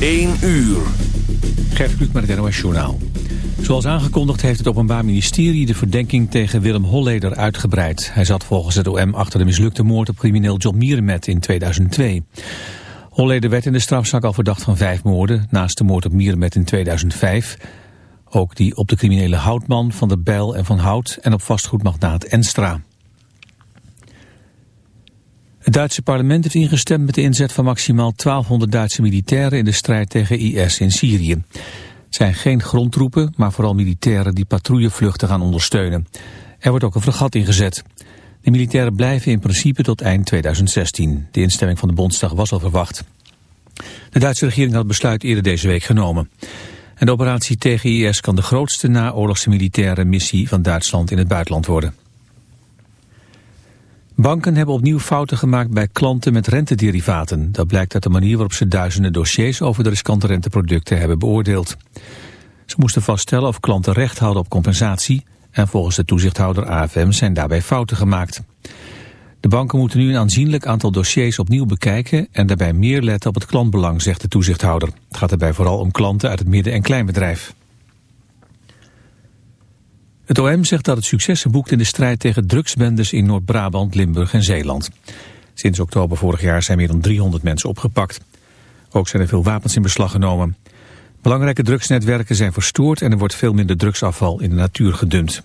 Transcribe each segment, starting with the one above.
1 uur. Gert Kluk met het NOS Journaal. Zoals aangekondigd heeft het Openbaar Ministerie de verdenking tegen Willem Holleder uitgebreid. Hij zat volgens het OM achter de mislukte moord op crimineel John Mierenmet in 2002. Holleder werd in de strafzak al verdacht van vijf moorden, naast de moord op Mierenmet in 2005. Ook die op de criminele Houtman, Van der Bijl en Van Hout en op vastgoedmagnaat Enstra. Het Duitse parlement heeft ingestemd met de inzet van maximaal 1200 Duitse militairen in de strijd tegen IS in Syrië. Het zijn geen grondtroepen, maar vooral militairen die patrouillevluchten gaan ondersteunen. Er wordt ook een fregat ingezet. De militairen blijven in principe tot eind 2016. De instemming van de Bondsdag was al verwacht. De Duitse regering had het besluit eerder deze week genomen. En de operatie tegen IS kan de grootste naoorlogse militaire missie van Duitsland in het buitenland worden. Banken hebben opnieuw fouten gemaakt bij klanten met rentederivaten. Dat blijkt uit de manier waarop ze duizenden dossiers over de riskante renteproducten hebben beoordeeld. Ze moesten vaststellen of klanten recht hadden op compensatie en volgens de toezichthouder AFM zijn daarbij fouten gemaakt. De banken moeten nu een aanzienlijk aantal dossiers opnieuw bekijken en daarbij meer letten op het klantbelang, zegt de toezichthouder. Het gaat erbij vooral om klanten uit het midden- en kleinbedrijf. Het OM zegt dat het successen boekt in de strijd tegen drugsbendes in Noord-Brabant, Limburg en Zeeland. Sinds oktober vorig jaar zijn meer dan 300 mensen opgepakt. Ook zijn er veel wapens in beslag genomen. Belangrijke drugsnetwerken zijn verstoord en er wordt veel minder drugsafval in de natuur gedumpt.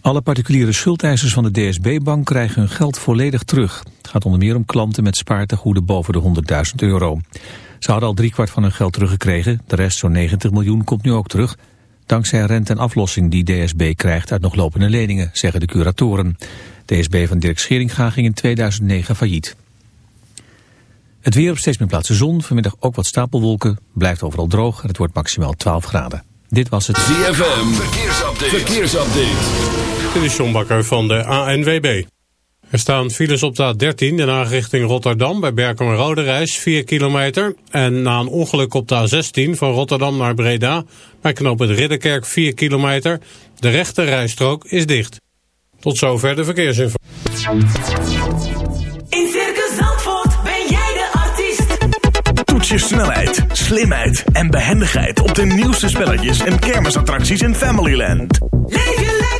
Alle particuliere schuldeisers van de DSB-bank krijgen hun geld volledig terug. Het gaat onder meer om klanten met spaartegoeden boven de 100.000 euro. Ze hadden al driekwart van hun geld teruggekregen. De rest, zo'n 90 miljoen, komt nu ook terug. Dankzij rente en aflossing die DSB krijgt uit nog lopende leningen, zeggen de curatoren. DSB van Dirk Scheringa ging in 2009 failliet. Het weer op steeds meer plaatsen zon, vanmiddag ook wat stapelwolken, blijft overal droog en het wordt maximaal 12 graden. Dit was het ZFM, verkeersupdate. verkeersupdate. Dit is John Bakker van de ANWB. Er staan files op de A13, de Haag richting Rotterdam... bij Berkem en Rode Reis, 4 kilometer. En na een ongeluk op de A16 van Rotterdam naar Breda... bij knoop het Ridderkerk, 4 kilometer. De rechte rijstrook is dicht. Tot zover de verkeersinformatie. In Circus Zandvoort ben jij de artiest. Toets je snelheid, slimheid en behendigheid... op de nieuwste spelletjes en kermisattracties in Familyland. Leef je lekker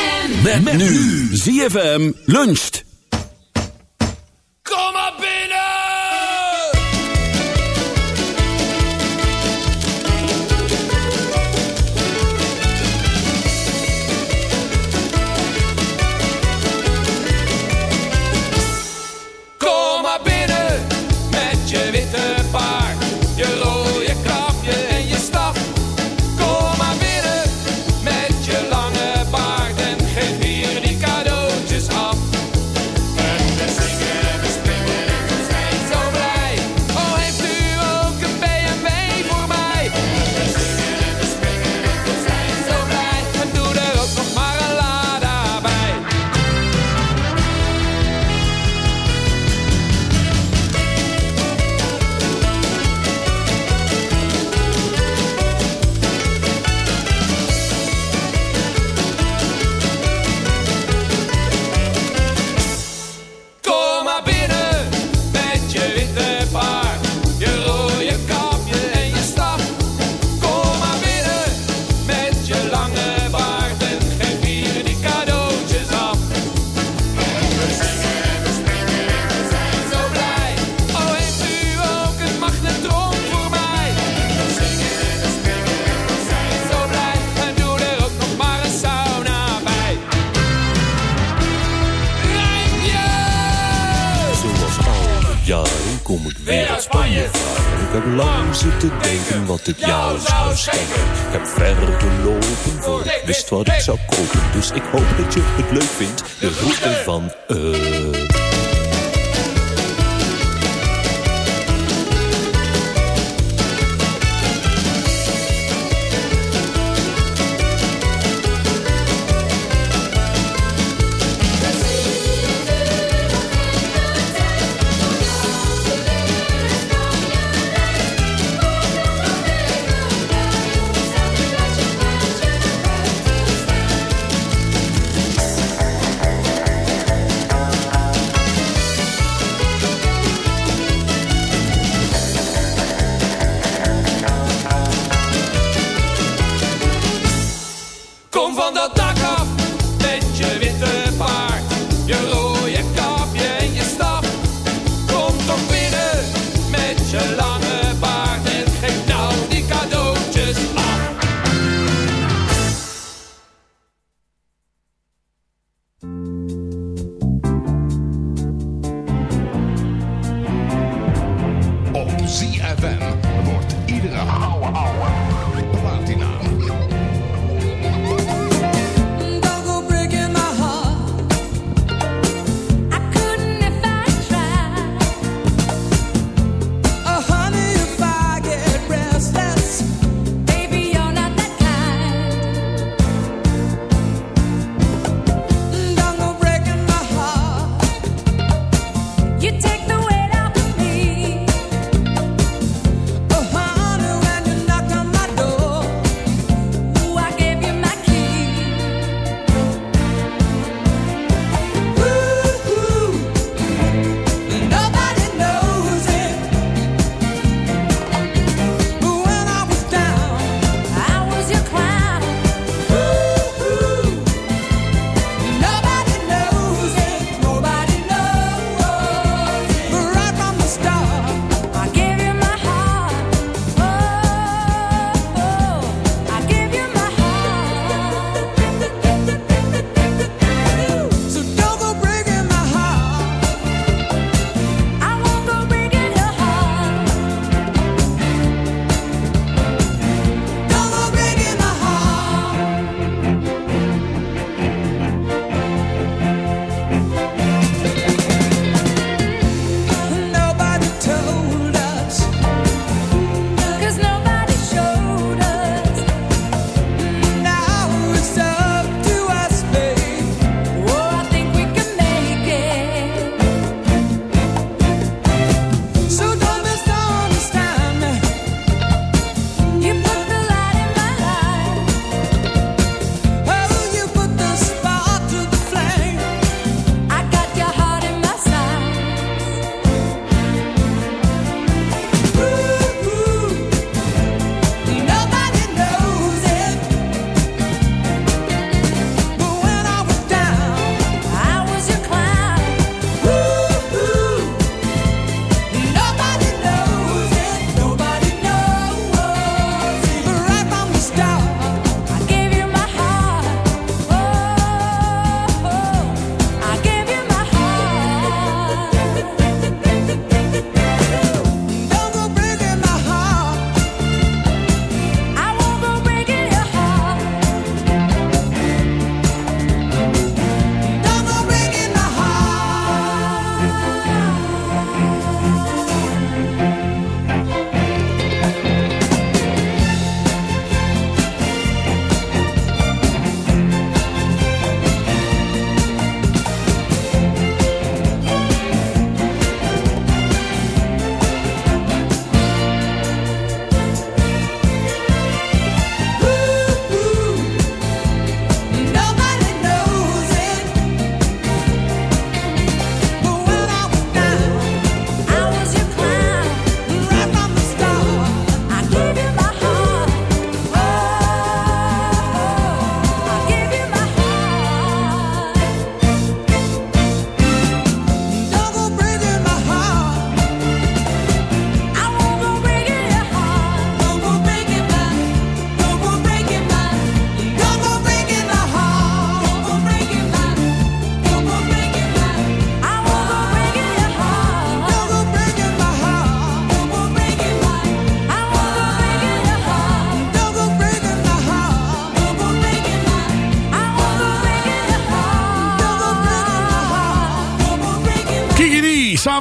Met, nu. ZFM luncht. Weer uit Spanje. Ik heb lang zitten denken wat ik jou zou schenken. Ik heb verder gelopen voor ik wist wat ik zou kopen. Dus ik hoop dat je het leuk vindt. De groeten van eh.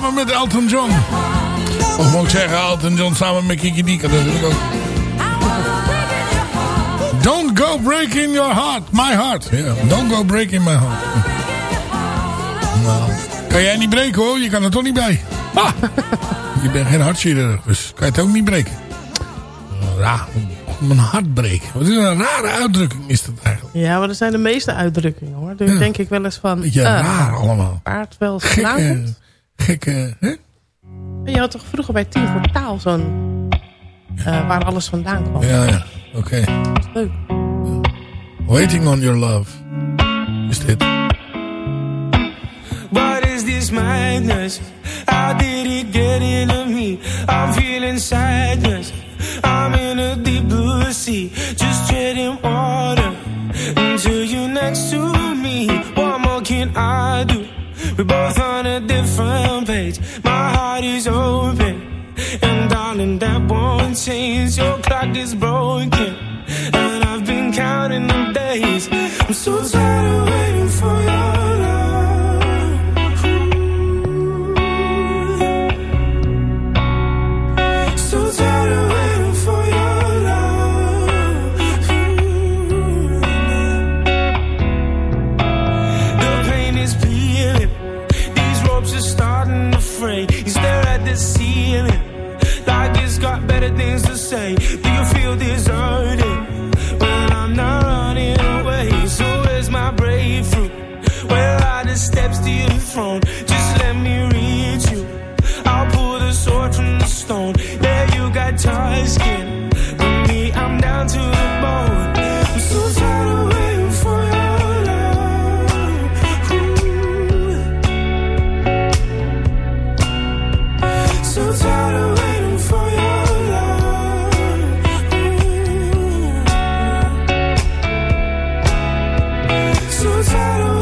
Samen met Elton John. Of moet ik zeggen Elton John samen met Kiki Dika. Dat ook. Don't go breaking your heart. My heart. Ja, don't go breaking my heart. Nou, kan jij niet breken hoor. Je kan er toch niet bij. Ah, je bent geen hartchirurg. Dus kan je het ook niet breken. Raar. Mijn hart breken. Wat is een rare uitdrukking is dat eigenlijk. Ja, maar dat zijn de meeste uitdrukkingen hoor. Dus Ja. denk ik wel eens van... Beetje eh, raar allemaal. Paard wel vandaan Gekke, gekke, hè? Je had toch vroeger bij Team voor Taal zo'n... eh, waar alles vandaan kwam. Ja, ja. Oké. Dat is leuk. Waiting on your love. Is dit. What is this madness? How did it get into me? I'm feeling sadness. I'm in a deep blue sea, just treading water until you're next to me. What more can I do? We're both on a different page. My heart is open, and darling, that won't change. Your clock is broken, and I've been counting the days. I'm so tired Just let me reach you. I'll pull the sword from the stone. There you got tight skin. But me, I'm down to the bone. I'm so tired of waiting for your love. So tired of waiting for your love. So tired of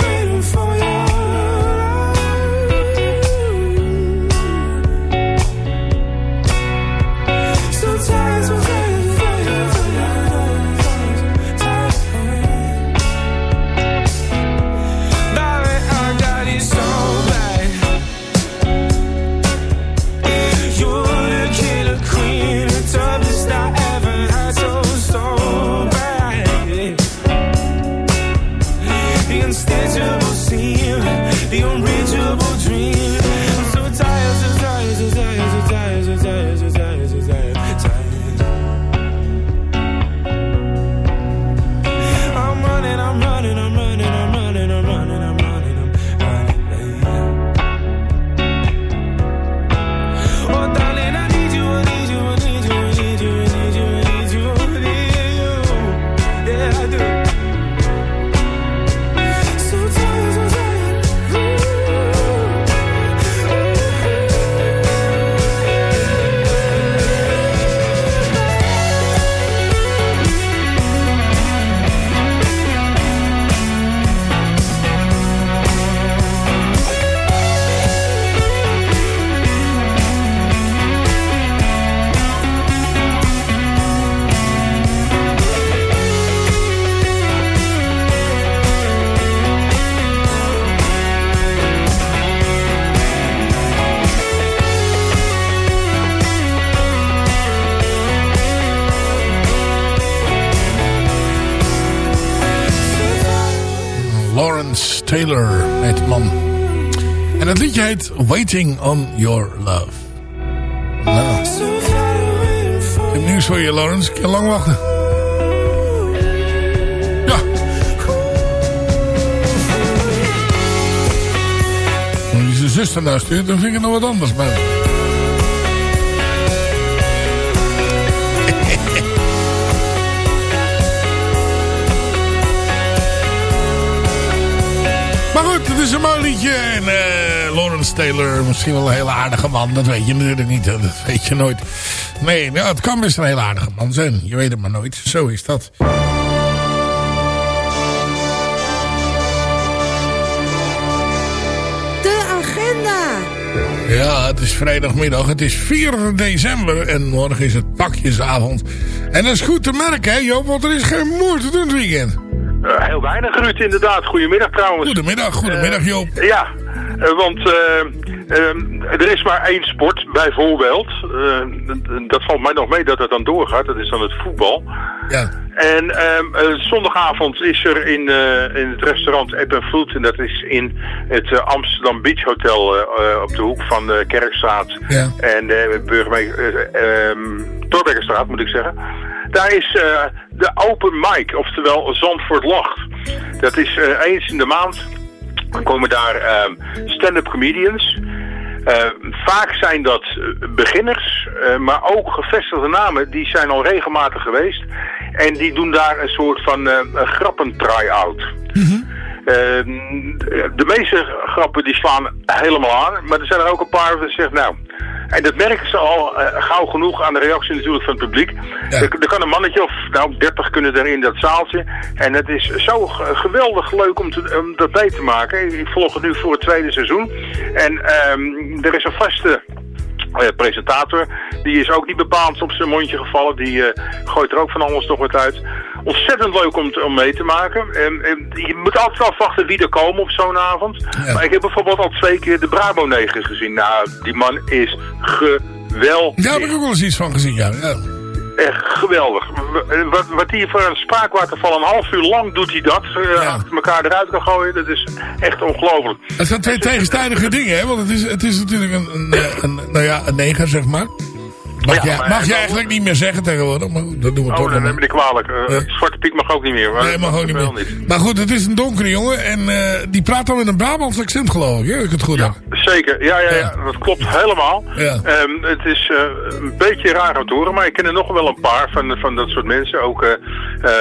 Heet Waiting on Your Love. Ik heb nieuws voor je, Lawrence. Ik kan lang wachten. Ja. Als je zijn zuster nou stuurt, dan vind ik het nog wat anders. Maar... is een mooi liedje. En eh, Lawrence Taylor, misschien wel een hele aardige man. Dat weet je natuurlijk niet. Dat weet je nooit. Nee, nou, het kan best een hele aardige man zijn. Je weet het maar nooit. Zo is dat. De agenda. Ja, het is vrijdagmiddag. Het is 4 december. En morgen is het pakjesavond. En dat is goed te merken, hè Joop? Want er is geen moer te doen het weekend. Eh, heel weinig, Ruud, inderdaad. Goedemiddag trouwens. Goedemiddag, goedemiddag Joop. Ja, eh, want eh, er is maar één sport, bijvoorbeeld. Eh, dat valt mij nog mee dat het dan doorgaat. Dat is dan het voetbal. Ja. En ehm, eh, zondagavond is er in, eh, in het restaurant App Food. En dat is in het eh, Amsterdam Beach Hotel eh, eh, op de hoek van Kerkstraat. Ja. En de burgemeester... eh, ehm, Torbekkenstraat moet ik zeggen. Daar is eh, de open mic, oftewel Zandvoort Lacht. Dat is eh, eens in de maand. Dan komen daar ehm, stand-up comedians. Eh, vaak zijn dat eh, beginners, maar ook gevestigde namen, die zijn al regelmatig geweest. En die doen daar een soort van eh een grappen-try-out. Eh, de meeste grappen die slaan helemaal aan, maar er zijn er ook een paar die zeggen, nou... En dat merken ze al eh, gauw genoeg aan de reactie natuurlijk van het publiek. Er, er kan een mannetje of nou 30 kunnen er in dat zaaltje. En het is zo geweldig leuk om, te, om dat mee te maken. Ik volg het nu voor het tweede seizoen. En ehm, er is een vaste eh, presentator. Die is ook niet bepaald op zijn mondje gevallen. Die eh, gooit er ook van alles nog wat uit. Ontzettend leuk om, te- om mee te maken. En, en je moet altijd wel afwachten wie er komen op zo'n avond. Maar ik heb bijvoorbeeld al twee keer de Brabo Negers gezien. Nou, die man is geweldig. Daar heb ik ook wel eens iets van gezien, ja. ja. Echt geweldig. W- Wat, wat hij voor een spraakwaterval een half uur lang doet hij dat. eh, Achter elkaar eruit kan gooien. Dat is echt ongelooflijk. Het zijn twee tegenstrijdige dingen, hè? Want het is, het is natuurlijk een, een, eh, een, nou ja, een neger, zeg maar. Mag, Ja, jij, mag je eigenlijk niet meer zeggen tegenwoordig, maar dat doen we toch Oh, nog dan neem ik kwalijk. Eh, Zwarte Piet mag ook niet meer. maar Nee, mag ook niet meer. Maar goed, het is een donkere jongen en eh, die praat dan met een Brabants accent, geloof ik, hè? als ik het goed heb. Zeker, ja, ja, ja, dat klopt helemaal. Ja. Ehm, het is een beetje raar om te horen, maar ik ken er nog wel een paar van, van dat soort mensen. Ook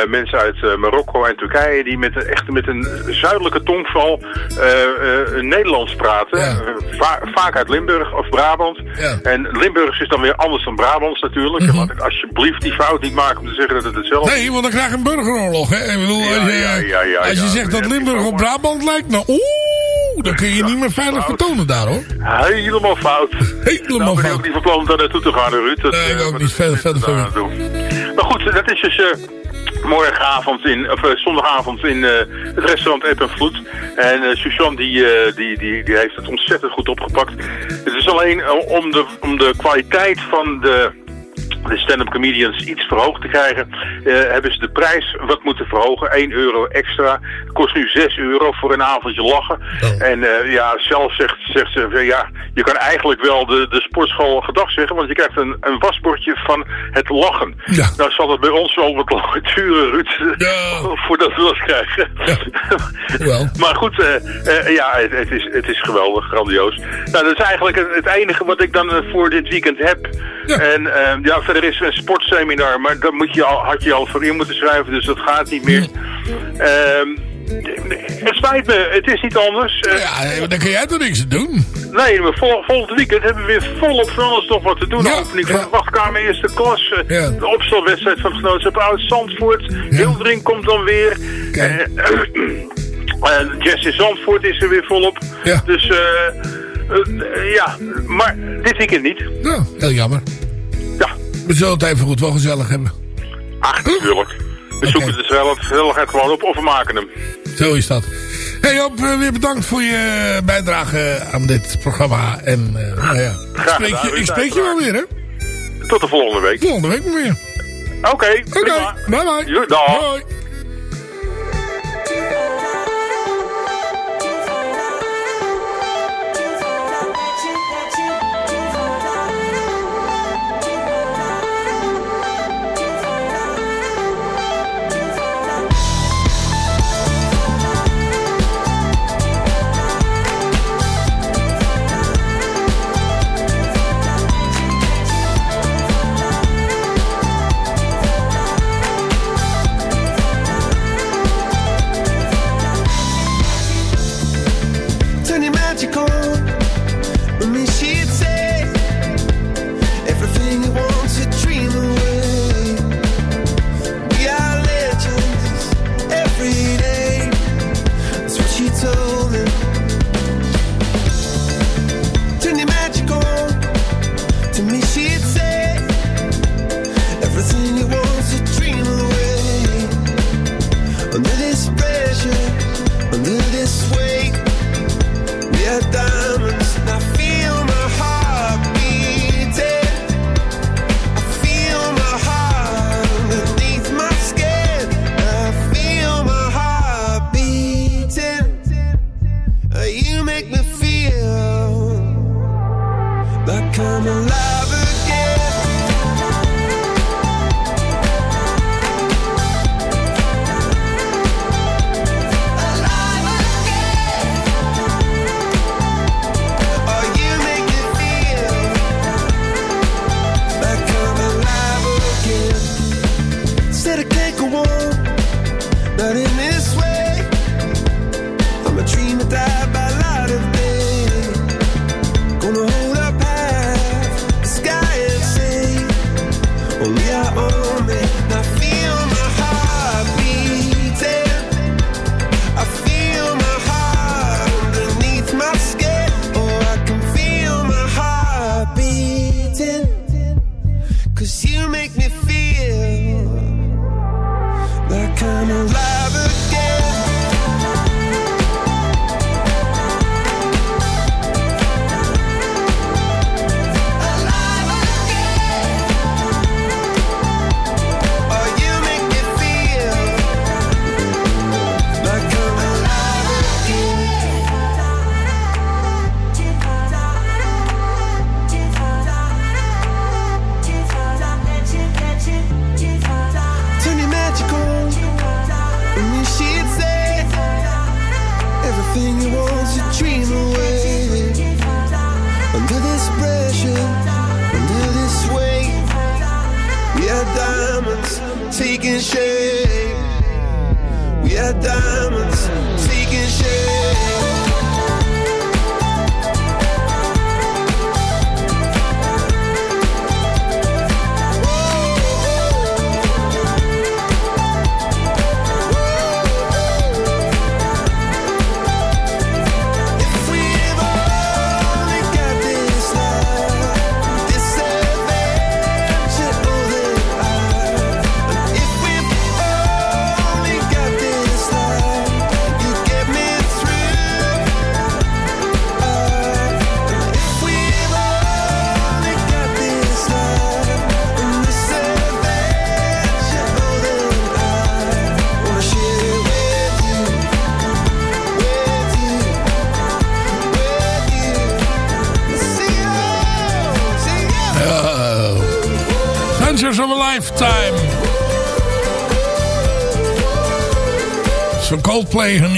mensen uit Marokko en Turkije die met, een- echt met een zuidelijke tongval Nederlands praten. Va- vaak uit Limburg of Brabant. En Limburgs is dan weer anders dan Brabants natuurlijk. Laat ik alsjeblieft die fout niet maken om te zeggen dat het hetzelfde is. Nee, want dan krijg je een burgeroorlog, hè? Ik bedoel, als je, ja, ja, ja, als je zegt dat Limburg op Brabant lijkt, nou oeh, dan kun je niet meer veilig vertonen daar, hoor. Helemaal fout. Helemaal nou, ben ik fout. ook niet van plan om daar naartoe te gaan, Ruud. Dat, Nee, ik eh, ook niet. Verder, verder? Maar goed, dat is dus eh, morgenavond in, of eh, zondagavond in het restaurant App en Vloed. En eh Suzanne die, die, die, die heeft het ontzettend goed opgepakt. Het is alleen om, de, om de kwaliteit van de de stand-up comedians iets verhoogd te krijgen, eh, hebben ze de prijs wat moeten verhogen. 1 euro extra. Kost nu 6 euro voor een avondje lachen. En eh, ja, zelf zegt, zegt ze, ja, je kan eigenlijk wel de, de sportschool gedag zeggen, want je krijgt een, een wasbordje van het lachen. Nou zal het bij ons wel wat langer duren, Ruud, voordat we dat krijgen. maar goed, eh, eh, ja, het, het, is, het is geweldig, grandioos. Nou, dat is eigenlijk het, enige wat ik dan eh, voor dit weekend heb. En eh, ja, verder is er een sportseminar, maar daar moet je al, had je al voor in moeten schrijven, dus dat gaat niet meer. Ehm, het spijt me, het is niet anders. Eh, Ja, dan kun jij toch niks aan doen? Nee, maar vol, volgend weekend hebben we weer volop van alles nog wat te doen. De opening van de wachtkamer eerste klas. eh, De opstelwedstrijd van het genootschap Oud-Zandvoort. Hildering komt dan weer. Eh, eh, Jess in Zandvoort is er weer volop. Dus eh, eh, ja, maar dit weekend niet. Nou, heel jammer. We zullen het even goed wel gezellig hebben. Ach, natuurlijk. We zoeken de zelf gezelligheid gewoon op of we maken hem. Zo is dat. Hey Joop, eh, weer bedankt voor je bijdrage aan dit programma. En eh, nou ja, ik Graag spreek, gedaan, je, ik spreek je wel weer, hè? Tot de volgende week. Volgende week weer. Oké. Bye bye. Jo,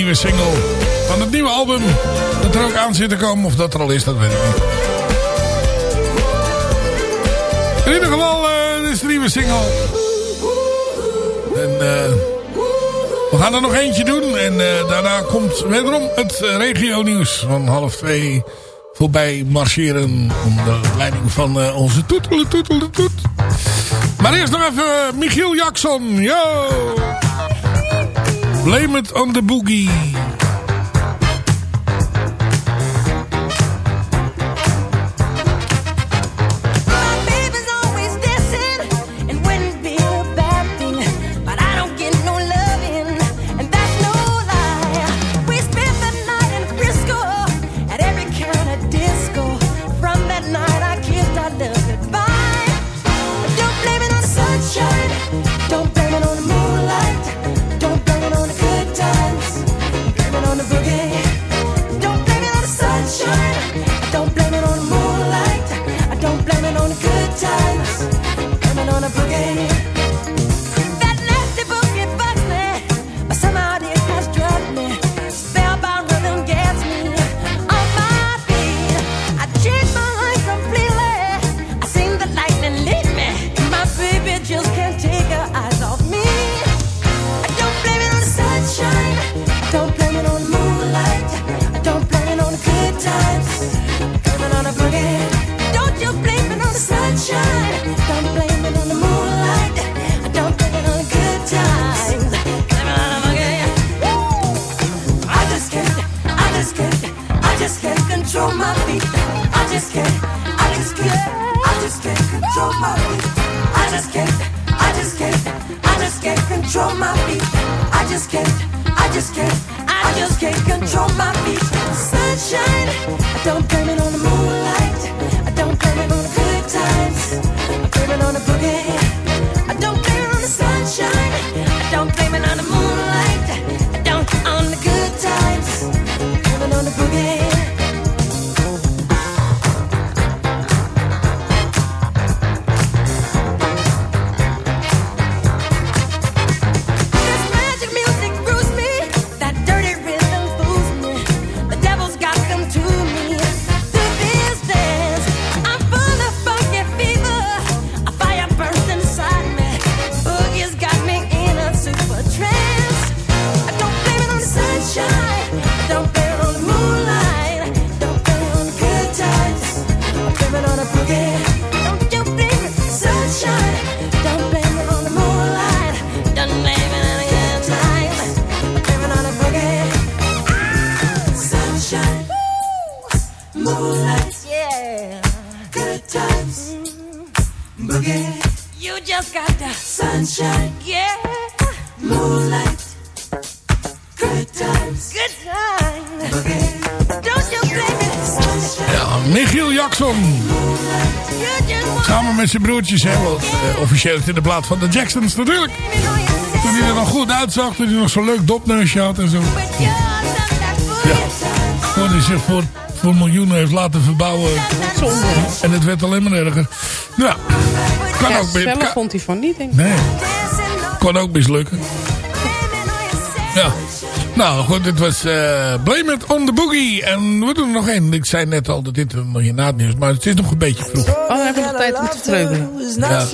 nieuwe single van het nieuwe album. Dat er ook aan zit te komen. Of dat er al is, dat weet ik niet. In ieder geval, eh, dit is de nieuwe single. En eh, we gaan er nog eentje doen. En eh, daarna komt wederom het regio nieuws van half twee voorbij marcheren. Onder leiding van onze toeteletoeteletoet. toet. Maar eerst nog even Michiel Jackson. Yo! Blame It on the Boogie. Met zijn broertjes, hè. Want eh, officieel is het in de plaat van de Jacksons natuurlijk. Toen hij er nog goed uitzag, toen hij nog zo'n leuk dopneusje had en zo. Ja. Toen hij zich voor, voor miljoenen heeft laten verbouwen. En het werd alleen maar erger. Ja, kan ja, ook kan- vond hij van niet, denk ik. Nee. Kon ook mislukken. Ja. Nou goed, dit was eh, Blame It on the Boogie. En we doen er nog één. Ik zei net al dat dit nog in na het nieuws. Maar het is nog een beetje vroeg. Oh, dan hebben we nog tijd om te vreugden. Ja.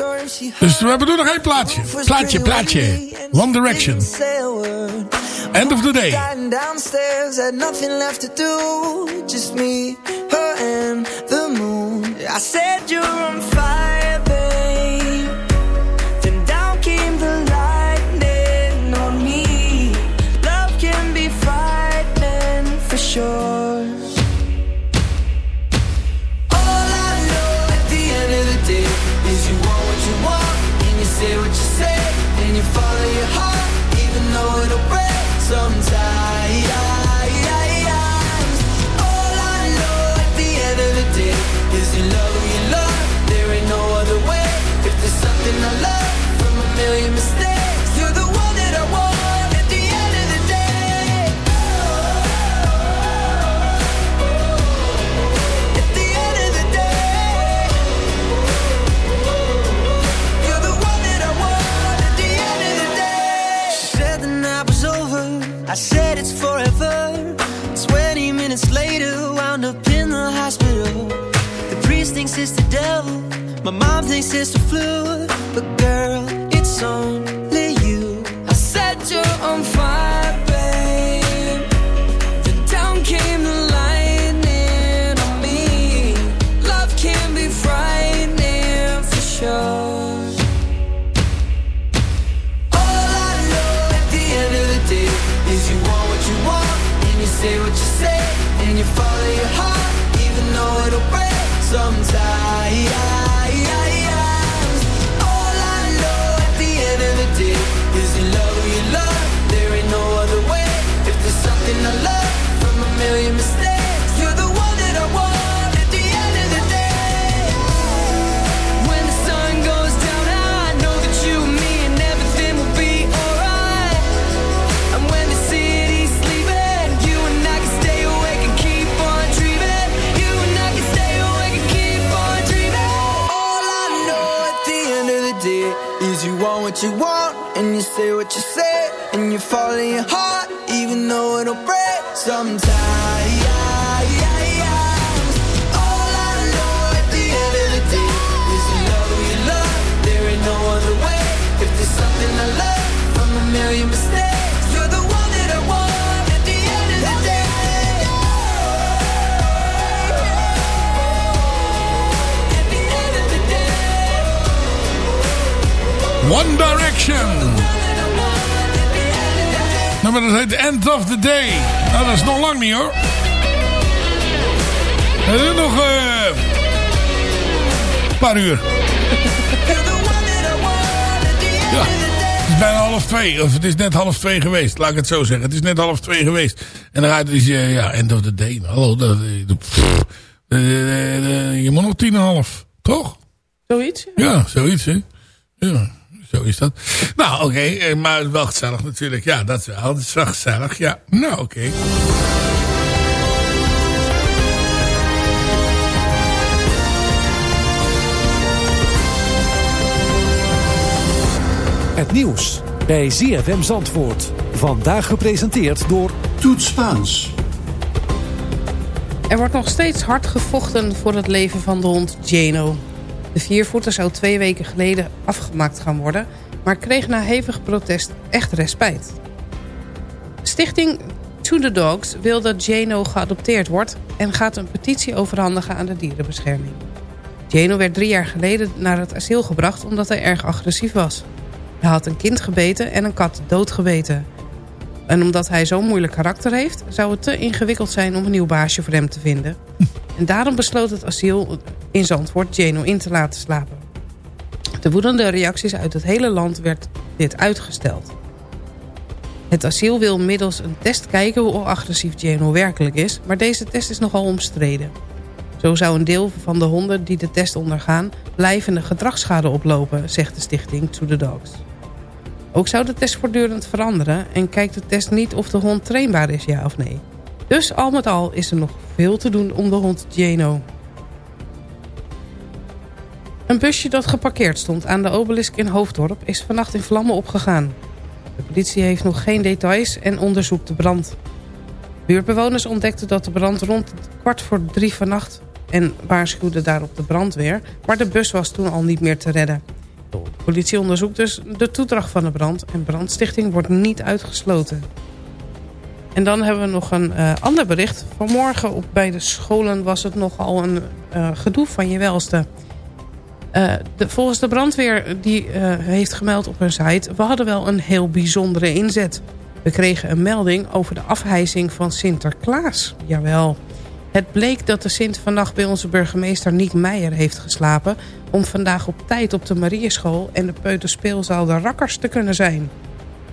Dus we hebben nog één plaatje. Plaatje, plaatje. One Direction. End of the day. Downstairs, had nothing left to do. Just me, her, and the moon. I said you're on fire, yo. I said it's forever. 20 minutes later, wound up in the hospital. The priest thinks it's the devil. My mom thinks it's the flu. But girl, it's only is you want what you want, and you say what you say, and you follow your heart, even though it'll break sometimes. All I know at the end of the day is love you love. There ain't no other way. If there's something I love a million One Direction. Nou, maar dat heet End of the Day. Nou, dat is nog lang niet hoor. Het is nog eh, een paar uur. Ja, het is bijna half twee. Of het is net half twee geweest. Laat ik het zo zeggen. Het is net half twee geweest. En dan gaat het is, eh, ja, End of the Day. Hallo, dat, eh, je moet nog tien en half. Toch? Zoiets? Ja, zoiets, hè? Ja, zo is dat. Nou, oké, eh, maar wel gezellig natuurlijk. Ja, dat wel. Dat is wel gezellig, ja. Nou, oké. Het nieuws bij ZFM Zandvoort. Vandaag gepresenteerd door Toet Spaans. Er wordt nog steeds hard gevochten voor het leven van de hond Jano. De viervoeter zou twee weken geleden afgemaakt gaan worden... maar kreeg na hevig protest echt respijt. Stichting To The Dogs wil dat Jano geadopteerd wordt... en gaat een petitie overhandigen aan de dierenbescherming. Jano werd drie jaar geleden naar het asiel gebracht omdat hij erg agressief was. Hij had een kind gebeten en een kat doodgebeten. En omdat hij zo'n moeilijk karakter heeft... zou het te ingewikkeld zijn om een nieuw baasje voor hem te vinden. En daarom besloot het asiel in Zandvoort Jano in te laten slapen. De woedende reacties uit het hele land werd dit uitgesteld. Het asiel wil middels een test kijken hoe agressief Geno werkelijk is... maar deze test is nogal omstreden. Zo zou een deel van de honden die de test ondergaan... blijvende gedragsschade oplopen, zegt de stichting To The Dogs. Ook zou de test voortdurend veranderen... en kijkt de test niet of de hond trainbaar is, ja of nee. Dus al met al is er nog veel te doen om de hond Geno. Een busje dat geparkeerd stond aan de obelisk in Hoofddorp... is vannacht in vlammen opgegaan. De politie heeft nog geen details en onderzoekt de brand. Buurtbewoners ontdekten dat de brand rond kwart voor drie vannacht... en waarschuwden daarop de brandweer... maar de bus was toen al niet meer te redden. De politie onderzoekt dus de toedracht van de brand... en brandstichting wordt niet uitgesloten. En dan hebben we nog een uh, ander bericht. Vanmorgen op, bij de scholen was het nogal een uh, gedoe van je welste... Uh, de, volgens de brandweer die uh, heeft gemeld op hun site... we hadden wel een heel bijzondere inzet. We kregen een melding over de afhijzing van Sinterklaas. Jawel. Het bleek dat de Sint vannacht bij onze burgemeester Niek Meijer heeft geslapen... om vandaag op tijd op de Marieschool en de peuterspeelzaal de rakkers te kunnen zijn.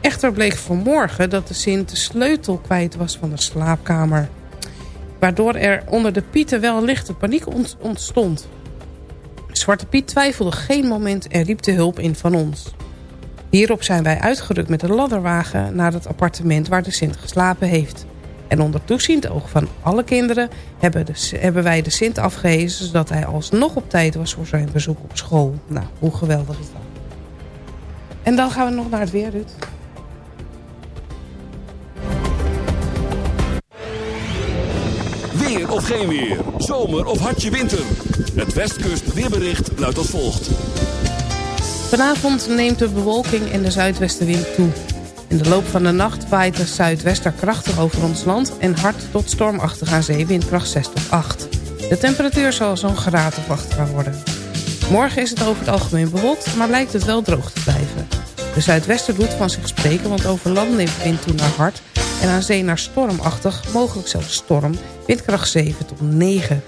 Echter bleek vanmorgen dat de Sint de sleutel kwijt was van de slaapkamer. Waardoor er onder de pieten wel lichte paniek ontstond. Zwarte Piet twijfelde geen moment en riep de hulp in van ons. Hierop zijn wij uitgerukt met de ladderwagen naar het appartement waar de Sint geslapen heeft. En onder toeziend oog van alle kinderen hebben, hebben wij de Sint afgehezen... zodat hij alsnog op tijd was voor zijn bezoek op school. Nou, hoe geweldig is dat? En dan gaan we nog naar het weer, Ruud. Of geen weer, zomer of hartje winter... Het Westkust weerbericht luidt als volgt. Vanavond neemt de bewolking en de zuidwestenwind toe. In de loop van de nacht waait de zuidwester krachtig over ons land... en hard tot stormachtig aan zee windkracht 6 tot 8. De temperatuur zal zo'n graad of 8 gaan worden. Morgen is het over het algemeen bewolkt, maar lijkt het wel droog te blijven. De zuidwester doet van zich spreken, want over land neemt de wind toe naar hard... en aan zee naar stormachtig, mogelijk zelfs storm, windkracht 7 tot 9...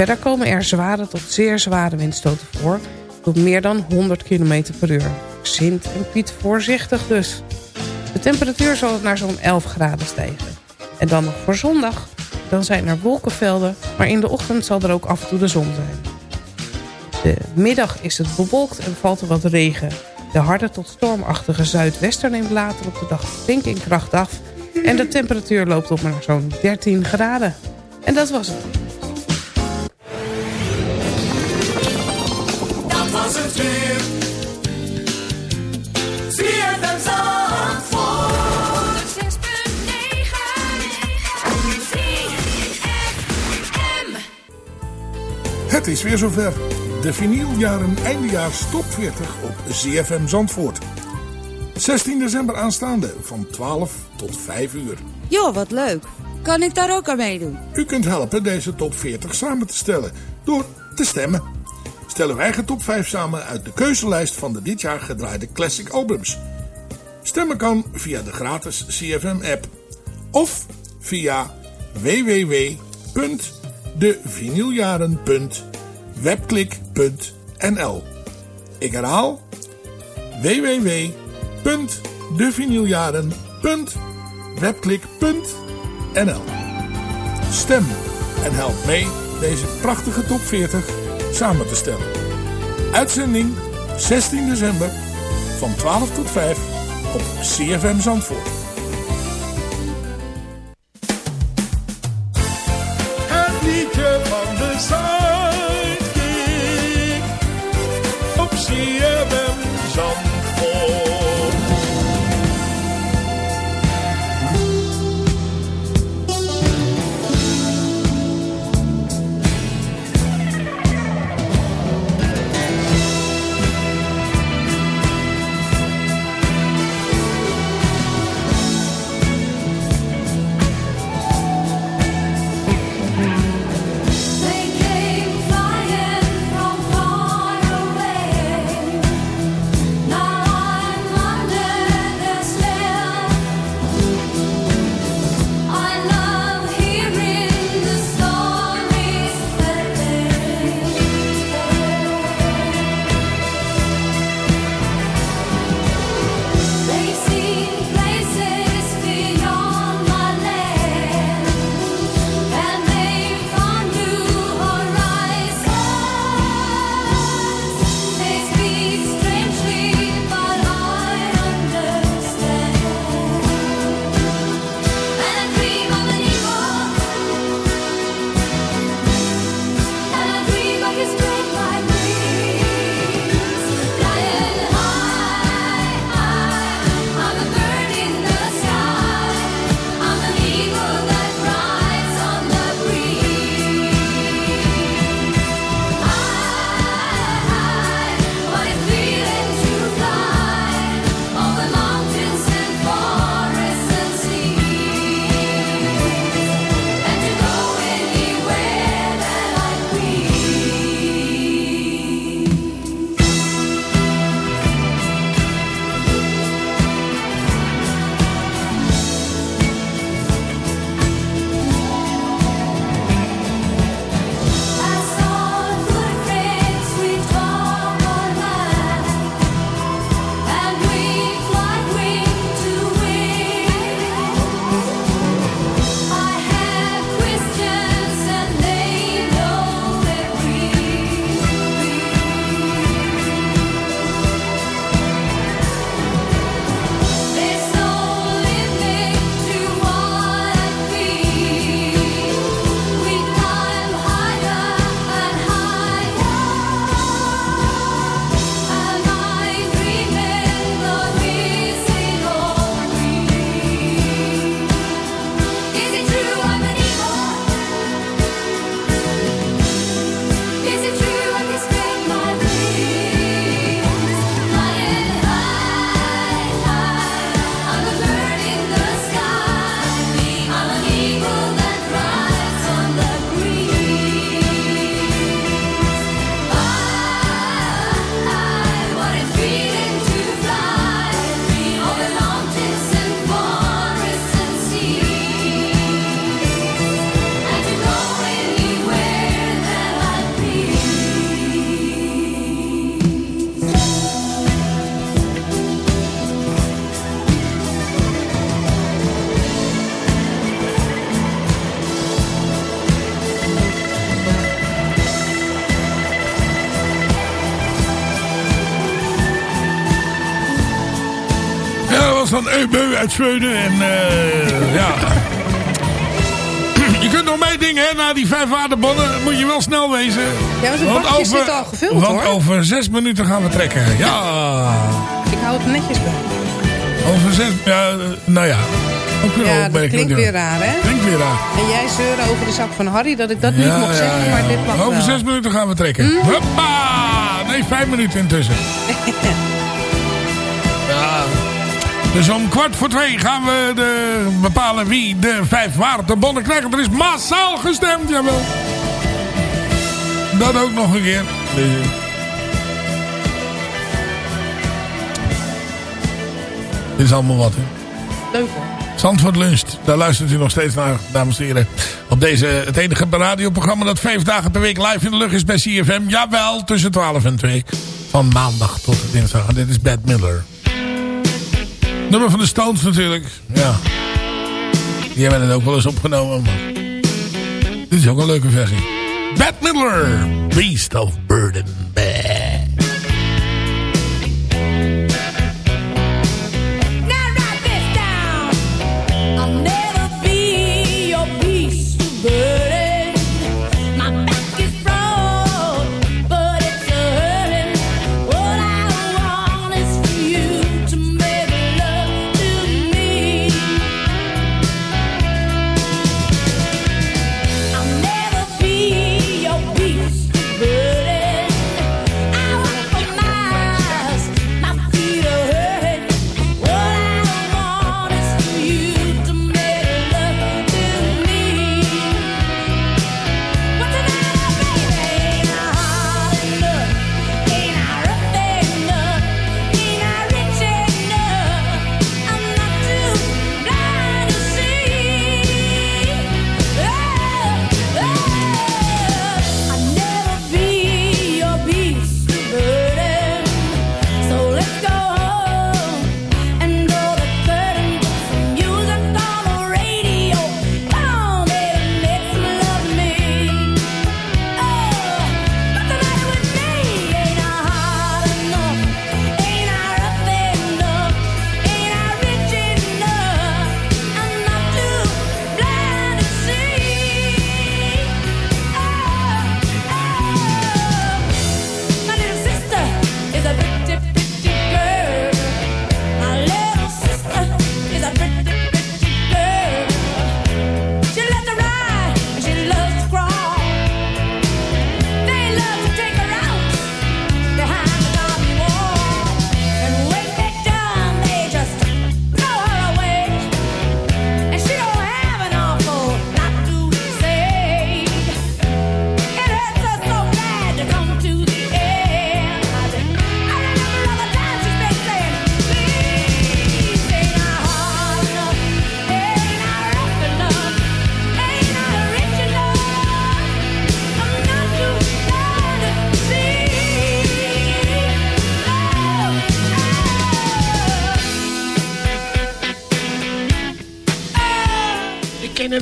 Verder komen er zware tot zeer zware windstoten voor... tot meer dan 100 km per uur. Sint en Piet voorzichtig dus. De temperatuur zal naar zo'n 11 graden stijgen. En dan nog voor zondag. Dan zijn er wolkenvelden, maar in de ochtend zal er ook af en toe de zon zijn. De middag is het bewolkt en valt er wat regen. De harde tot stormachtige zuidwester neemt later op de dag flink in kracht af... en de temperatuur loopt op naar zo'n 13 graden. En dat was het. was het weer. Zandvoort. 106.9 Het is weer zover. De vinyljaren eindejaars top 40 op ZFM Zandvoort. 16 december aanstaande van 12 tot 5 uur. Joh, wat leuk. Kan ik daar ook aan meedoen? U kunt helpen deze top 40 samen te stellen door te stemmen stellen wij de top 5 samen uit de keuzelijst van de dit jaar gedraaide classic albums. Stemmen kan via de gratis CFM app of via www.devinyljaren.webklik.nl Ik herhaal www.devinyljaren.webklik.nl Stem en help mee deze prachtige top 40 samen te stellen. Uitzending 16 december van 12 tot 5 op CFM Zandvoort. Het liedje van de Zuidkiek op CFM Zandvoort. Eubeu uit Zweden. En eh, ja... Je kunt nog meedingen hè, na die vijf waterbonnen. Moet je wel snel wezen. Ja, bakje zit al gevuld, want hoor. over zes minuten gaan we trekken. Ja. Ik hou het netjes bij. Over zes... Ja, eh, nou ja. Ook weer Ja, dat klinkt weer raar, hè? Klinkt weer raar. En jij zeuren over de zak van Harry dat ik dat niet mocht ja, zeggen, maar dit mag Over wel. zes minuten gaan we trekken. Hm? Hoppa! Nee, vijf minuten intussen. Dus om kwart voor twee gaan we de, bepalen wie de vijf waterbonnen krijgt. Er is massaal gestemd, jawel. Dat ook nog een keer. Dit is allemaal wat, hè. Leuk hoor. Zandvoort Luncht, daar luistert u nog steeds naar, dames en heren. Op deze, het enige radioprogramma dat vijf dagen per week live in de lucht is bij CFM. Jawel, tussen 12 en 2. Van maandag tot dinsdag. En dit is Bad Miller. Nummer van de Stones natuurlijk. Ja. Die hebben het ook wel eens opgenomen. Maar dit is ook een leuke versie. Bad Miller, Beast of Burden. I'll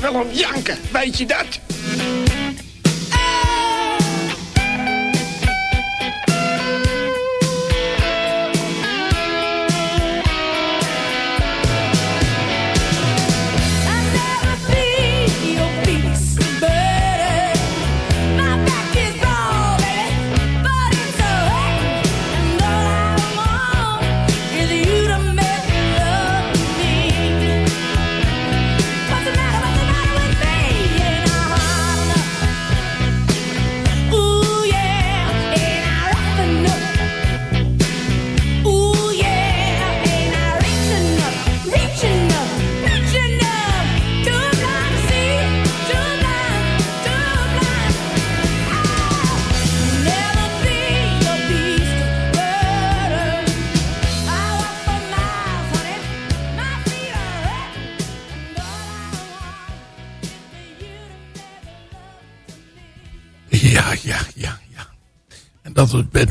wel om janken, weet je dat?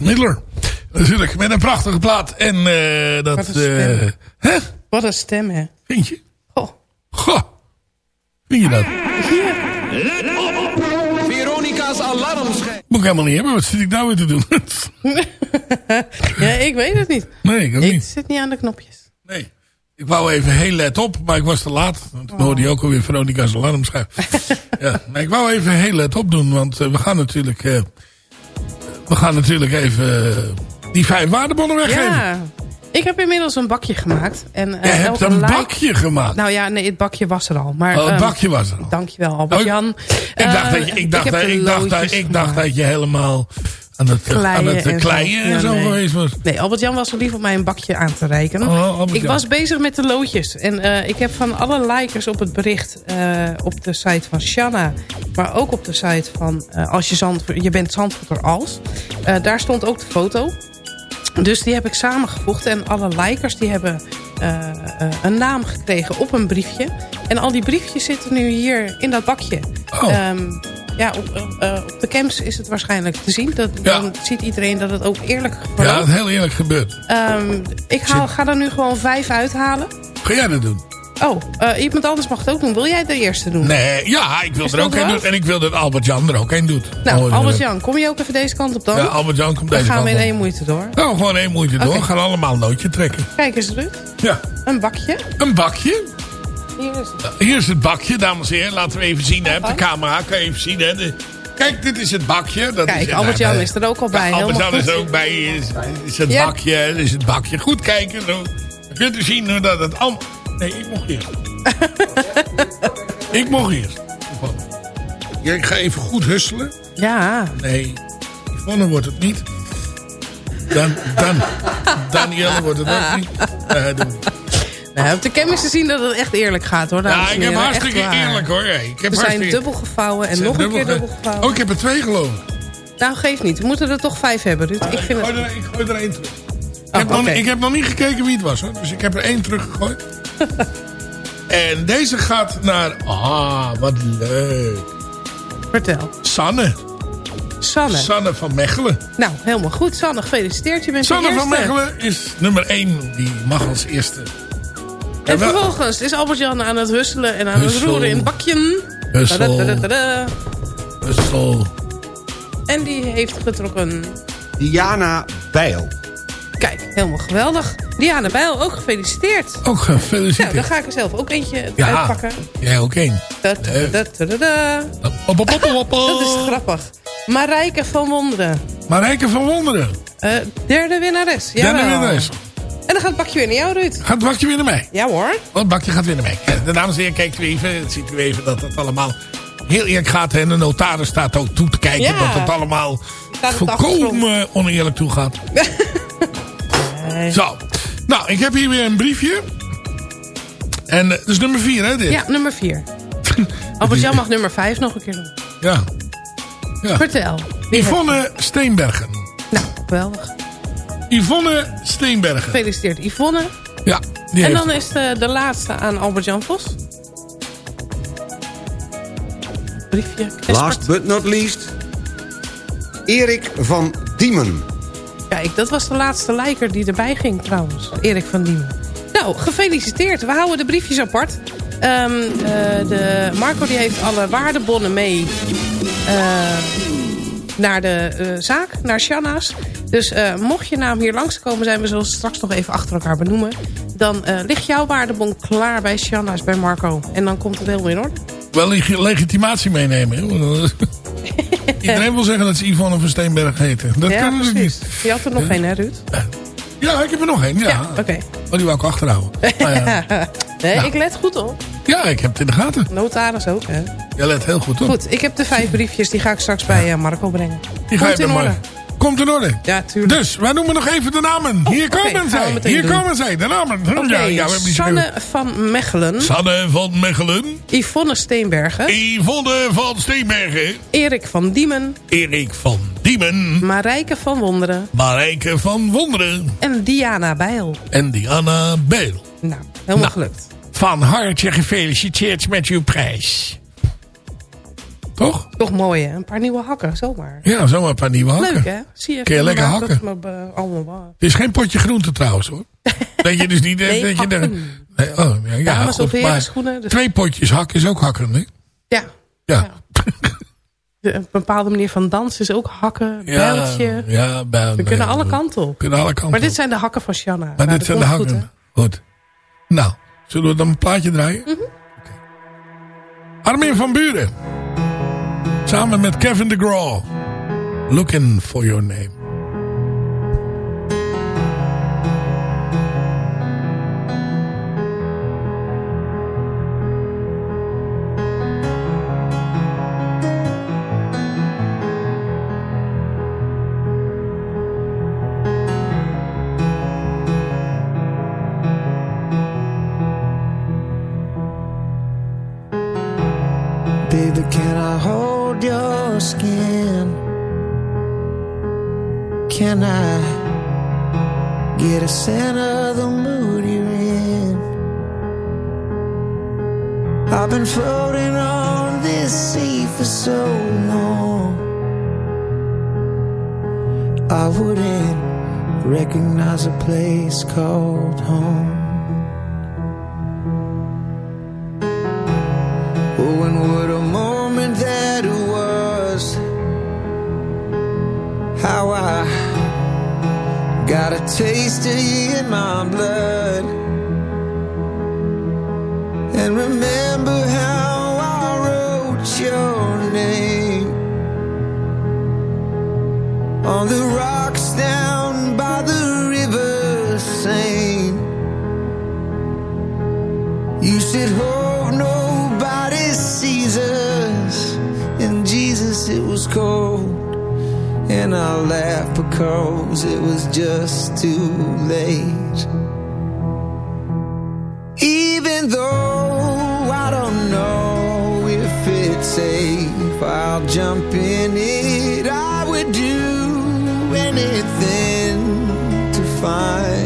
Miller. Natuurlijk, met een prachtige plaat. En eh dat... Wat een stem. eh, hè? Wat een stem, hè? Vind je? Goh. Goh. Vind je dat? Veronica's alarmschijf. Moet ik helemaal niet hebben. Wat zit ik nou weer te doen? Ja, ik weet het niet. nee, ik ook Ik niet. zit niet aan de knopjes. Nee. Ik wou even heel let op, maar ik was te laat. Want toen hoorde je ook alweer Veronica's alarmschijf. ja, maar ik wou even heel let op doen, want eh, we gaan natuurlijk... eh, we gaan natuurlijk even eh, die vijf waardebonnen weggeven. Ja, ik heb inmiddels een bakje gemaakt. En, eh, Je hebt een like- bakje gemaakt. Nou ja, nee, het bakje was er al. Maar, Oh, het ehm, bakje was er al. Dankjewel, Albert-Jan. Ik dacht, dat je, ik dacht, dat, de ik, dacht, dat, loodjes ik dacht dat je helemaal aan het, aan Kleien het en zo. en nee. geweest was. Nee, Albert-Jan was zo lief om mij een bakje aan te reiken. Oh, ik was bezig met de loodjes. En eh, ik heb van alle likers op het bericht eh, op de site van Shanna... maar ook op de site van eh, als je, Zandvoort, je bent Zandvoorter als... daar stond ook de foto. Dus die heb ik samengevoegd. En alle likers die hebben een naam gekregen op een briefje. En al die briefjes zitten nu hier in dat bakje. Oh. Ehm, ja, op, eh, eh, op de camps is het waarschijnlijk te zien. Dat, Dan ziet iedereen dat het ook eerlijk Ja, verloopt. het is heel eerlijk gebeurd. Ehm, ik haal, ga er nu gewoon vijf uithalen. Ga jij dat doen? Oh, eh, iemand anders mag het ook doen. Wil jij de eerste doen? Nee, ja, ik wil Is er dat ook een waar? doen. En ik wil dat Albert-Jan er ook een doet. Nou, Oh, Albert-Jan, kom je ook even deze kant op dan? Ja, Albert-Jan komt Dan deze gaan we kant in op. één moeite door. Nou, gewoon één moeite door. We gaan allemaal een nootje trekken. Kijk eens, Ruud. Ja. Een bakje. Een bakje. Hier is het. Hier is het bakje, dames en heren. Laten we even zien, hè. Op de camera kan je even zien, hè. De- Kijk, dit is het bakje. Dat Kijk, is, Albert-Jan nou, is er ook al bij. Ja, Albert-Jan Helemaal is er ook bij. Is, is het Ja. bakje, is het bakje. Goed kijken. Zo. Kunt u zien hoe dat het allemaal... Nee, ik mocht eerst. ik mocht eerst. Ja, ik ga even goed husselen. Ja. Nee, Yvonne wordt het niet. Dan, dan, Danielle wordt het ook niet. Eh. Nou, op de cam is te zien dat het echt eerlijk gaat, hoor. Ja, en ik heb hartstikke eerlijk hoor. Ik heb er zijn dubbel gevouwen en nog een keer dubbel gevouwen. Oh, ik heb er twee geloof ik. Nou, geeft niet. We moeten er toch vijf hebben, Ruud. Ik vind gooi het... er, ik gooi er één terug. Ik, Oh, heb nog, ik heb nog niet gekeken wie het was hoor. Dus ik heb er één teruggegooid. en deze gaat naar... Ah, wat leuk. Vertel. Sanne. Sanne. Sanne van Mechelen. Nou, helemaal goed. Sanne, gefeliciteerd. Je bent Sanne van. Mechelen is nummer één. Die mag als eerste. En vervolgens is Albert-Jan aan het husselen en aan het roeren in het bakje. Hussel. Tadadadadada. Hussel. En die heeft getrokken... Diana Bijl. Kijk, helemaal geweldig. Diana Bijl, ook gefeliciteerd. Ook gefeliciteerd. Nou, dan ga ik er zelf ook eentje Ja. uitpakken. Jij ook één. Op, op, op. Dat is grappig. Marijke van Wonderen. Marijke van Wonderen. Eh, derde winnares. Derde winnares. En dan gaat het bakje weer naar jou, Ruud. Gaat het bakje weer naar mij? Ja hoor. Oh, het bakje gaat weer naar mij. De dames en heren, kijkt u even. Ziet u even dat het allemaal heel eerlijk gaat. En de notaris staat ook toe te kijken. Ja. Dat het allemaal volkomen oneerlijk toe gaat. Zo. Nou, ik heb hier weer een briefje. En eh, dat is nummer vier, hè, dit? Ja, nummer vier. Albert-Jan mag nummer vijf nog een keer doen. Ja. ja. Vertel. Yvonne Steenbergen. Nou, geweldig. Yvonne Steenbergen. Gefeliciteerd Yvonne. Ja, die en dan is de, de laatste aan Albert-Jan Vos. Briefje. Kespert. Last but not least. Erik van Diemen. Kijk, dat was de laatste lijker die erbij ging trouwens. Erik van Diemen. Nou, gefeliciteerd. We houden de briefjes apart. Ehm, eh, de, Marco die heeft alle waardebonnen mee eh, naar de eh, zaak, naar Shanna's. Dus eh, mocht je naam hier langskomen zijn, we zullen ze straks nog even achter elkaar benoemen. Dan eh, ligt jouw waardebon klaar bij Shanna's, bij Marco. En dan komt het helemaal in orde. wel leg- legitimatie meenemen. Iedereen wil zeggen dat ze Yvonne van Steenberg heten. Dat ja, kan natuurlijk precies. niet. Je had er nog één, hè Ruud? Ja, ik heb er nog één. Ja. Oké. Oh, die wou ik achterhouden. Nou ja. nee, Nou. ik let goed op. ja, ik heb het in de gaten. Notaris ook, hè? Jij let heel goed op. Goed, ik heb de vijf briefjes. Die ga ik straks bij eh, Marco brengen. Die ga Komt je bij orde. Komt in orde. Ja, tuurlijk. Dus, wij noemen nog even de namen. Hier oké, komen we zij. Hier doen. komen zij, de namen. Oké, ja, ja, we Sanne van Mechelen. Sanne van Mechelen. Yvonne Steenbergen. Yvonne van Steenbergen. Erik van Diemen. Erik van Diemen. Marijke van Wonderen. Marijke van Wonderen. En Diana Bijl. En Diana Beel. Nou, helemaal Nou. gelukt. Van harte gefeliciteerd met uw prijs. Toch? Toch mooi, hè? Een paar nieuwe hakken, zomaar. Ja, zomaar een paar nieuwe hakken. Leuk, hè? Zie je Kun je lekker hakken. dat me, eh, allemaal. Het is geen potje groente trouwens hoor. dat je dus niet... Nee, dat je hakken. nee, oh, ja, ja, Dames goed, maar schoenen, dus- Twee potjes hakken is ook hakken, hè? Ja. Ja. De- een bepaalde manier van dansen is ook hakken, Ja, bijltje. ja, bijl, We kunnen alle kanten op. kunnen alle kanten Maar dit zijn de hakken van Shanna. Maar Nou, dit zijn de hakken. goed, Goed. Nou, zullen we dan een plaatje draaien? Oké. Armin van Buren. Samen met Kevin de Graw. Looking for your name. I wouldn't recognize a place called home. Oh, and what a moment that it was. How I got a taste of you in my blood. And remember Hope nobody sees us. And Jesus, it was cold. And I laughed because it was just too late. Even though I don't know if it's safe, I'll jump in it. I would do anything to find.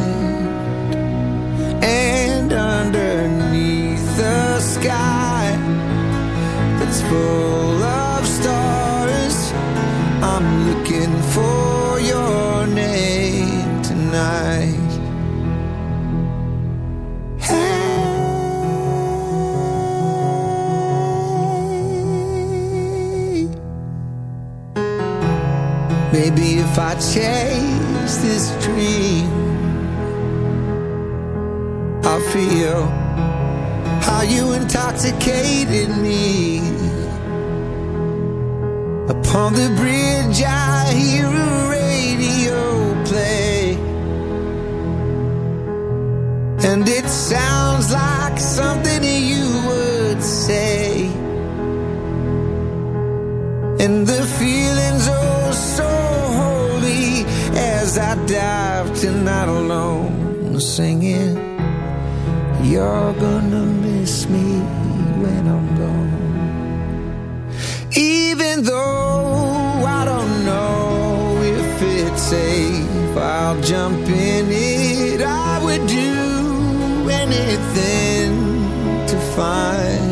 Intoxicated me. Upon the bridge, I hear a radio play, and it sounds like something you would say. And the feeling's oh so holy as I dive tonight alone, singing, You're gonna miss me when I'm gone. Even though I don't know if it's safe, I'll jump in it. I would do anything to find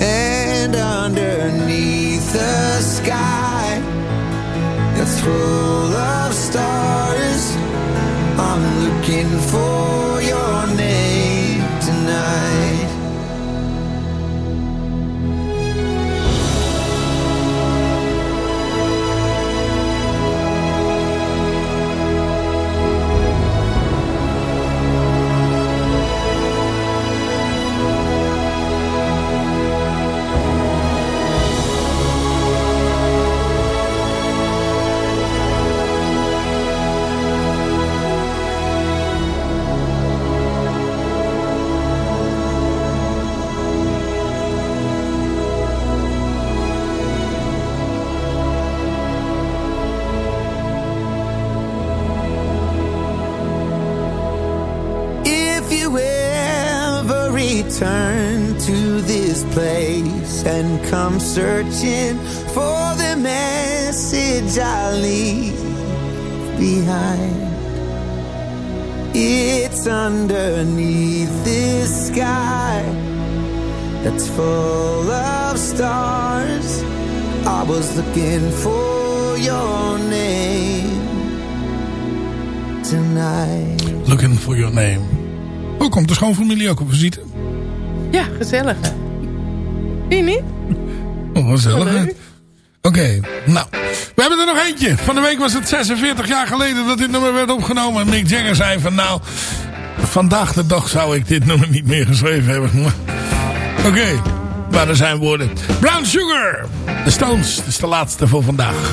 and underneath the sky that's full of stars, I'm looking for place and come searching for the message I leave behind, it's underneath this sky that's full of stars. I was looking for your name tonight. Looking for your name. Oh, komt de schoonfamilie ook op visite? Ja, gezellig. Je niet? Oh, leuk. Oké, nou. We hebben er nog eentje. Van de week was het 46 jaar geleden dat dit nummer werd opgenomen. En Mick Jagger zei van nou... vandaag de dag zou ik dit nummer niet meer geschreven hebben. Oké, maar er zijn woorden. Brown Sugar, de Stones, dat is de laatste voor vandaag.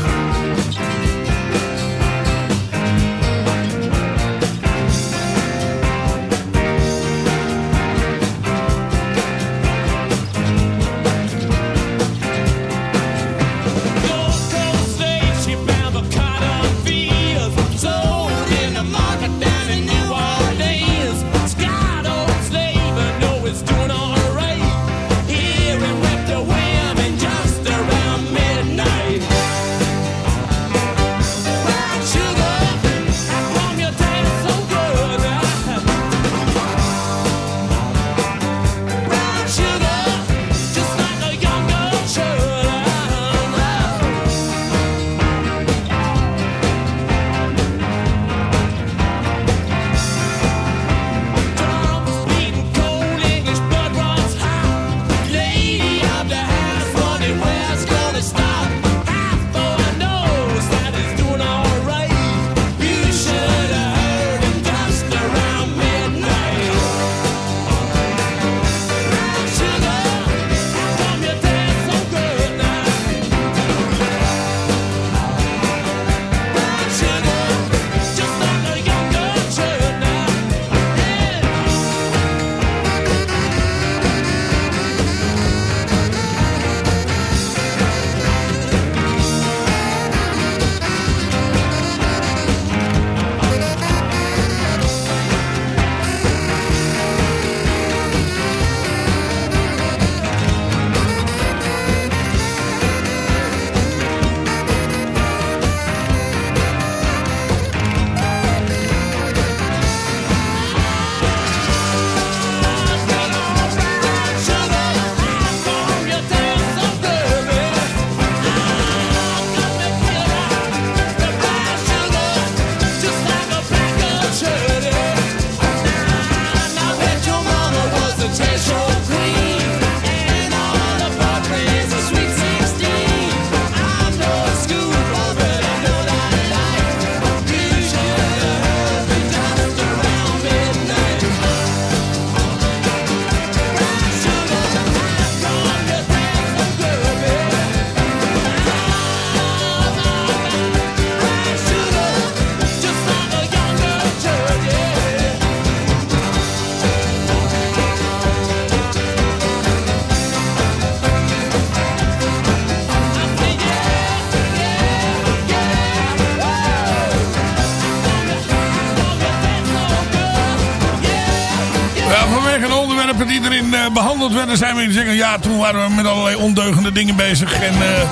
Behandeld werden, zijn we zeggen, ja, toen waren we met allerlei ondeugende dingen bezig. En eh,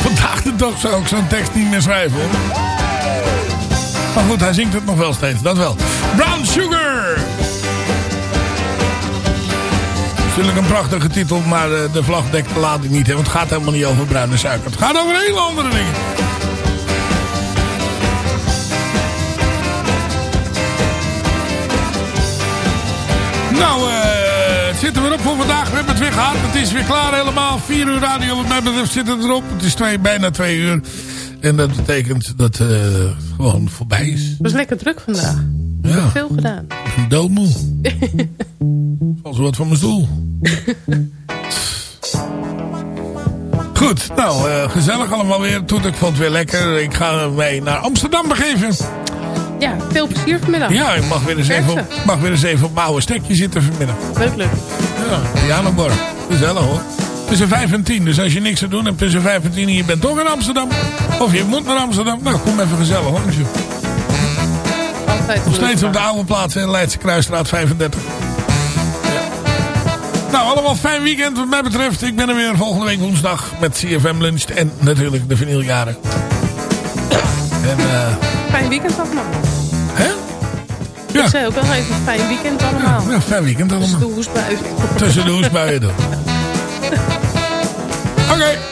vandaag de dag zou ik zo'n tekst niet meer schrijven. Maar goed, hij zingt het nog wel steeds, dat wel. Brown Sugar! Natuurlijk een prachtige titel, maar eh, de vlag dekt de niet. Hè, want het gaat helemaal niet over bruine suiker. Het gaat over hele andere dingen. Nou, eh, zit er weer op voor vandaag. We hebben het weer gehad. Het is weer klaar helemaal. 4 uur radio wat mij betreft zit het erop. Het is twee, bijna twee uur. En dat betekent dat eh, het gewoon voorbij is. Het was lekker druk vandaag. Ik heb veel gedaan. Ik ben doodmoe. Zo wat van mijn stoel. Goed, nou, eh, gezellig allemaal weer. Toet, ik vond het weer lekker. Ik ga mee naar Amsterdam begeven. Ja, veel plezier vanmiddag. Ja, ik mag weer eens even op, mag weer eens even op mijn oude stekje zitten vanmiddag. Leuk, leuk. Ja, Pianobar. Gezellig hoor. Tussen 5 en 10. Dus als je niks te doen hebt tussen 5 en 10 en je bent toch in Amsterdam. Of je moet naar Amsterdam. Nou, kom even gezellig hoor. Altijd Nog steeds op de oude plaats in Leidse Kruisstraat 35. Nou, allemaal fijn weekend wat mij betreft. Ik ben er weer volgende week woensdag met CFM Lunch en natuurlijk de vinyljaren. En eh... Fijn weekend allemaal. Hè? Ik zei ook wel even fijn weekend allemaal. Ja, fijn weekend allemaal. Tussen de hoesbuien. Tussen de hoesbuien. Oké.